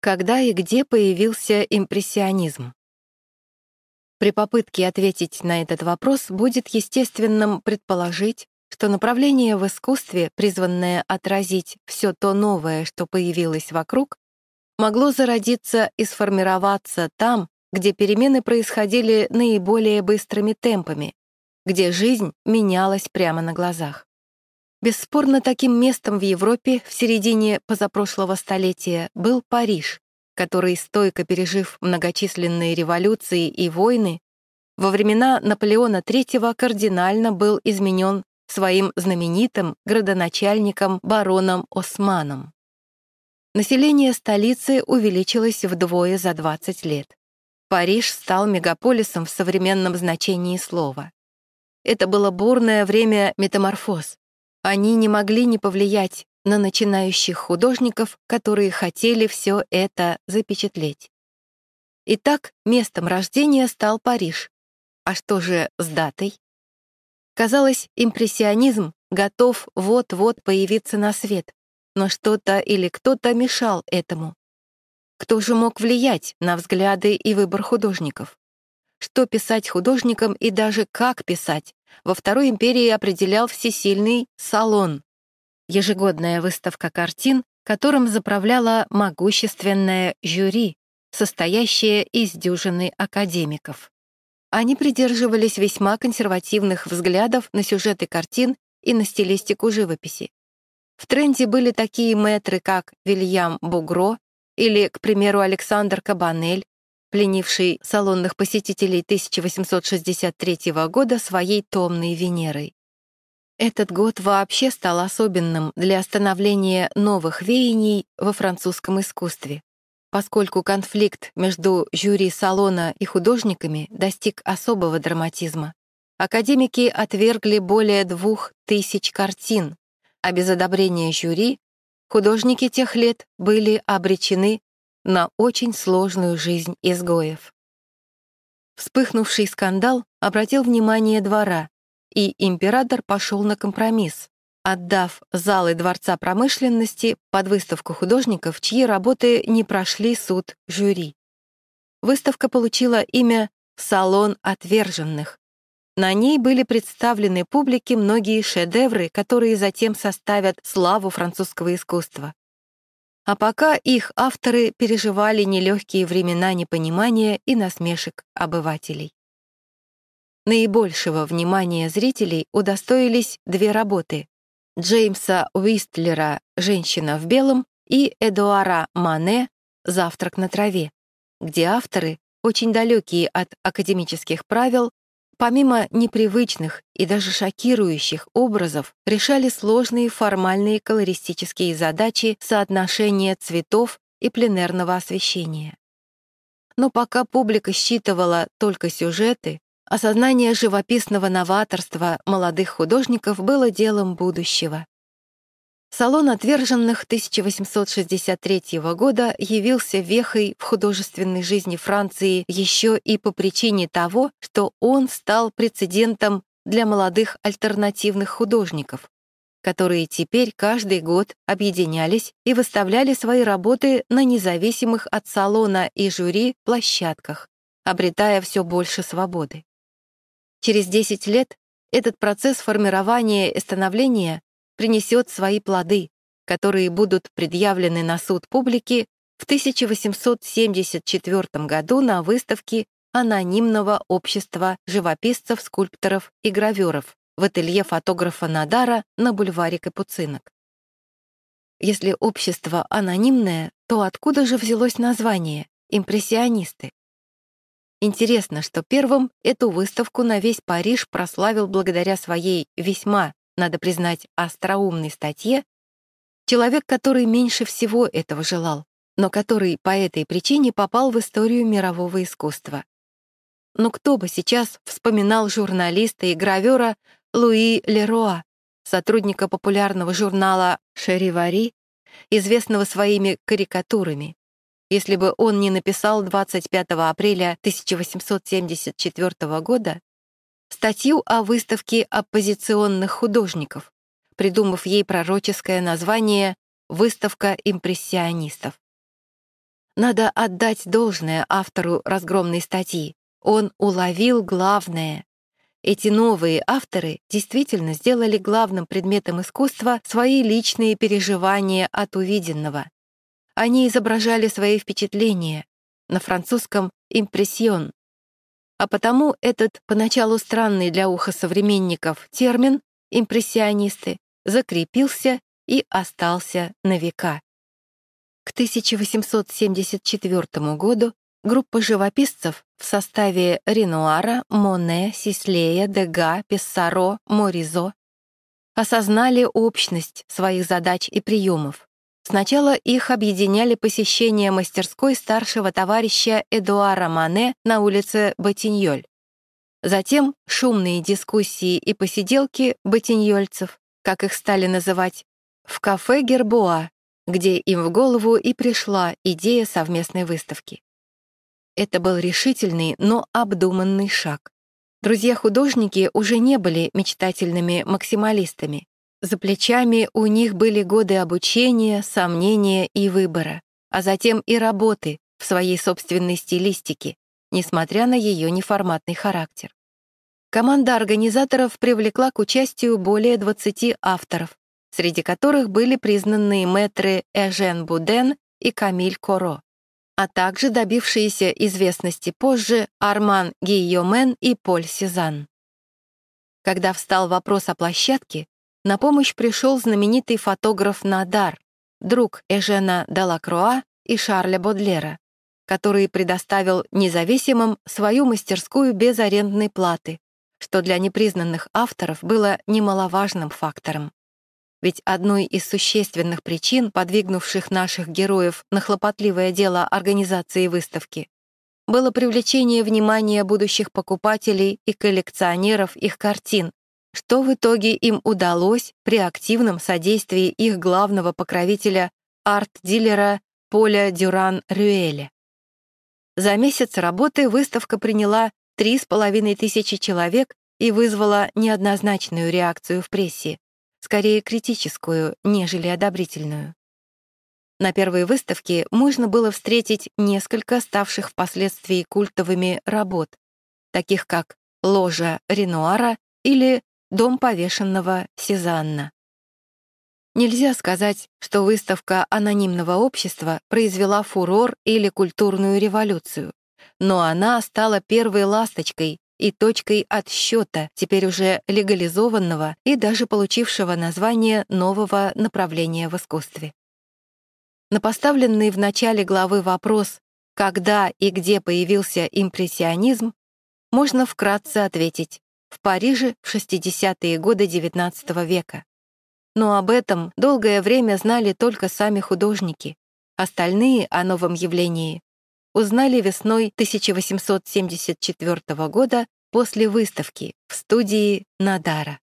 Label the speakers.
Speaker 1: Когда и где появился импрессионизм? При попытке ответить на этот вопрос будет естественным предположить, что направление в искусстве, призванное отразить все то новое, что появилось вокруг, могло зародиться и сформироваться там, где перемены происходили наиболее быстрыми темпами, где жизнь менялась прямо на глазах. Бесспорно, таким местом в Европе в середине позапрошлого столетия был Париж, который, стойко пережив многочисленные революции и войны, во времена Наполеона III кардинально был изменен своим знаменитым градоначальником бароном Османом. Население столицы увеличилось вдвое за 20 лет. Париж стал мегаполисом в современном значении слова. Это было бурное время метаморфоз, они не могли не повлиять на начинающих художников, которые хотели все это запечатлеть. Итак, местом рождения стал Париж. А что же с датой? Казалось, импрессионизм готов вот-вот появиться на свет, но что-то или кто-то мешал этому. Кто же мог влиять на взгляды и выбор художников? Что писать художникам и даже как писать, во Второй империи определял всесильный салон, ежегодная выставка картин, которым заправляла могущественное жюри, состоящее из дюжины академиков. Они придерживались весьма консервативных взглядов на сюжеты картин и на стилистику живописи. В тренде были такие мэтры, как Вильям Бугро или, к примеру, Александр Кабанель, пленивший салонных посетителей 1863 года своей томной Венерой. Этот год вообще стал особенным для становления новых веяний во французском искусстве, поскольку конфликт между жюри салона и художниками достиг особого драматизма. Академики отвергли более двух тысяч картин, а без одобрения жюри художники тех лет были обречены на очень сложную жизнь изгоев. Вспыхнувший скандал обратил внимание двора, и император пошел на компромисс, отдав залы Дворца промышленности под выставку художников, чьи работы не прошли суд жюри. Выставка получила имя «Салон отверженных». На ней были представлены публике многие шедевры, которые затем составят славу французского искусства. А пока их авторы переживали нелегкие времена непонимания и насмешек обывателей. Наибольшего внимания зрителей удостоились две работы Джеймса Уистлера «Женщина в белом» и Эдуара Мане «Завтрак на траве», где авторы, очень далекие от академических правил, помимо непривычных и даже шокирующих образов, решали сложные формальные колористические задачи соотношения цветов и пленерного освещения. Но пока публика считывала только сюжеты, осознание живописного новаторства молодых художников было делом будущего. Салон отверженных 1863 года явился вехой в художественной жизни Франции еще и по причине того, что он стал прецедентом для молодых альтернативных художников, которые теперь каждый год объединялись и выставляли свои работы на независимых от салона и жюри площадках, обретая все больше свободы. Через 10 лет этот процесс формирования и становления принесет свои плоды, которые будут предъявлены на суд публики в 1874 году на выставке анонимного общества живописцев, скульпторов и граверов в ателье фотографа Надара на бульваре Капуцинок. Если общество анонимное, то откуда же взялось название «импрессионисты»? Интересно, что первым эту выставку на весь Париж прославил благодаря своей весьма надо признать, остроумной статье, человек, который меньше всего этого желал, но который по этой причине попал в историю мирового искусства. Но кто бы сейчас вспоминал журналиста и гравера Луи Леруа, сотрудника популярного журнала «Шаривари», известного своими карикатурами, если бы он не написал 25 апреля 1874 года статью о выставке оппозиционных художников, придумав ей пророческое название «Выставка импрессионистов». Надо отдать должное автору разгромной статьи. Он уловил главное. Эти новые авторы действительно сделали главным предметом искусства свои личные переживания от увиденного. Они изображали свои впечатления, на французском «импрессион». А потому этот поначалу странный для уха современников термин «импрессионисты» закрепился и остался на века. К 1874 году группа живописцев в составе Ренуара, Моне, Сислея, Дега, Писсаро, Моризо осознали общность своих задач и приемов. Сначала их объединяли посещение мастерской старшего товарища Эдуара Мане на улице Ботиньоль. Затем шумные дискуссии и посиделки ботиньольцев, как их стали называть, в кафе Гербуа, где им в голову и пришла идея совместной выставки. Это был решительный, но обдуманный шаг. Друзья-художники уже не были мечтательными максималистами. За плечами у них были годы обучения, сомнения и выбора, а затем и работы в своей собственной стилистике, несмотря на ее неформатный характер. Команда организаторов привлекла к участию более 20 авторов, среди которых были признанные мэтры Эжен Буден и Камиль Коро, а также добившиеся известности позже Арман Гийомен и Поль Сезанн. Когда встал вопрос о площадке, на помощь пришел знаменитый фотограф Надар, друг Эжена Делакруа и Шарля Бодлера, который предоставил независимым свою мастерскую без арендной платы, что для непризнанных авторов было немаловажным фактором. Ведь одной из существенных причин, подвигнувших наших героев на хлопотливое дело организации выставки, было привлечение внимания будущих покупателей и коллекционеров их картин, что в итоге им удалось при активном содействии их главного покровителя арт-дилера Поля Дюран-Рюэля. За месяц работы выставка приняла три с половиной тысячи человек и вызвала неоднозначную реакцию в прессе, скорее критическую, нежели одобрительную. На первой выставке можно было встретить несколько ставших впоследствии культовыми работ, таких как «Ложа Ренуара» или «Дом повешенного Сезанна». Нельзя сказать, что выставка анонимного общества произвела фурор или культурную революцию, но она стала первой ласточкой и точкой отсчета теперь уже легализованного и даже получившего название нового направления в искусстве. На поставленный в начале главы вопрос «Когда и где появился импрессионизм?» можно вкратце ответить «В Париже в 60-е годы XIX века». Но об этом долгое время знали только сами художники. Остальные о новом явлении узнали весной 1874 года после выставки в студии Надара.